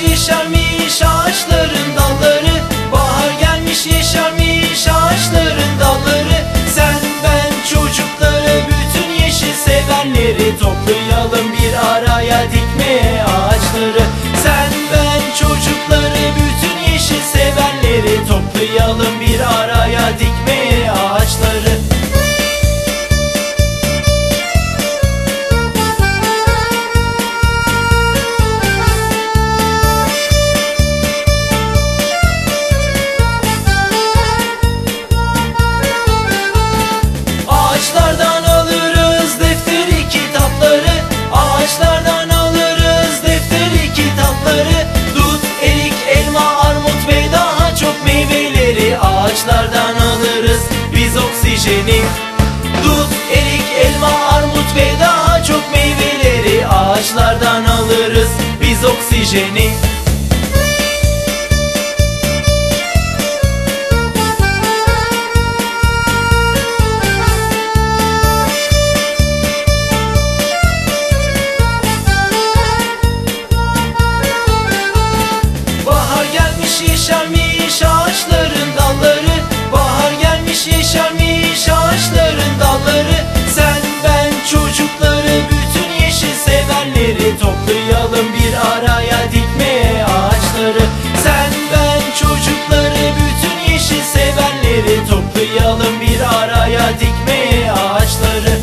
yeşermiş ağaçların dalları. Bahar gelmiş yeşermiş ağaçların dalları. Sen ben çocukları bütün yeşil sevenleri Toplayalım bir araya dikmeye ağaçları. Sen ben çocukları bütün yeşil sevenleri Toplayalım meyveleri Ağaçlardan alırız. Biz oksijeni Dut, erik, elma, armut ve daha çok meyveleri Ağaçlardan alırız. Biz oksijeni bir araya dikmeye ağaçları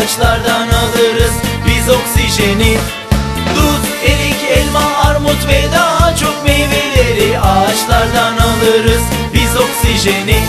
Ağaçlardan oksijeni Dut, erik, elma, armut ve daha çok meyveleri. Ağaçlardan alırız biz oksijeni